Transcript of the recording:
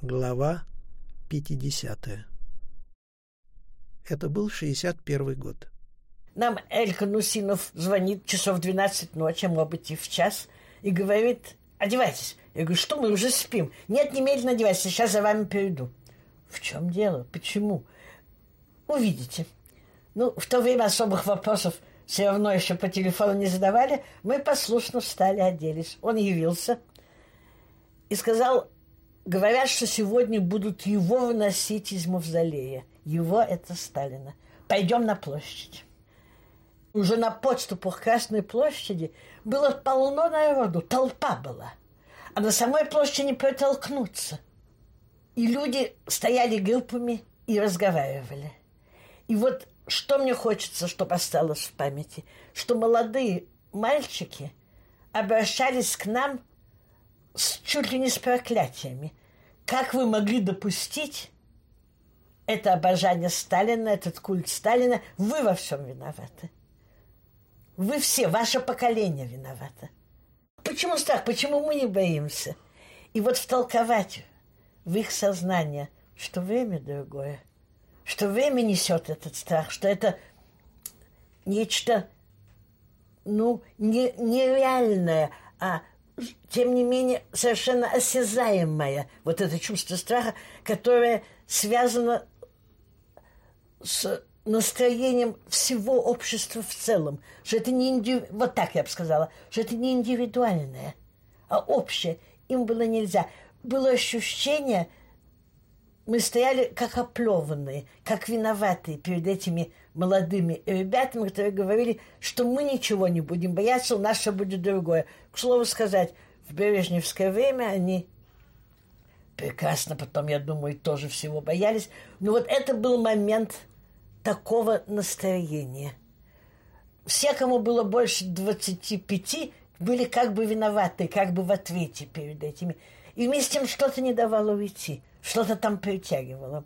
Глава 50. Это был 61 год. Нам Элька Нусинов звонит часов 12 ночи, а может быть и в час, и говорит, одевайтесь. Я говорю, что мы уже спим? Нет, немедленно одевайтесь, сейчас за вами перейду. В чем дело? Почему? Увидите. Ну, в то время особых вопросов все равно еще по телефону не задавали. Мы послушно встали, оделись. Он явился и сказал, говорят, что сегодня будут его выносить из мавзолея. Его – это Сталина. Пойдем на площадь. Уже на подступах Красной площади было полно народу, толпа была. А на самой площади не протолкнуться. И люди стояли группами и разговаривали. И вот что мне хочется, чтобы осталось в памяти, что молодые мальчики обращались к нам с, чуть ли не с проклятиями. Как вы могли допустить это обожание Сталина, этот культ Сталина? Вы во всем виноваты. Вы все, ваше поколение виновато. Почему страх? Почему мы не боимся? И вот втолковать в их сознание, что время другое, что время несет этот страх, что это нечто, ну, не, нереальное, а тем не менее совершенно осязаемое, вот это чувство страха, которое связано с настроением всего общества в целом, что это не индив... вот так я бы сказала, что это не индивидуальное, а общее. Им было нельзя. Было ощущение, мы стояли как оплеванные, как виноватые перед этими молодыми ребятами, которые говорили, что мы ничего не будем бояться, у нас все будет другое. К слову сказать, в Брежневское время они прекрасно потом, я думаю, тоже всего боялись. Но вот это был момент такого настроения. Все, кому было больше 25, были как бы виноваты, как бы в ответе перед этими. И вместе с тем что-то не давало уйти, что-то там притягивало.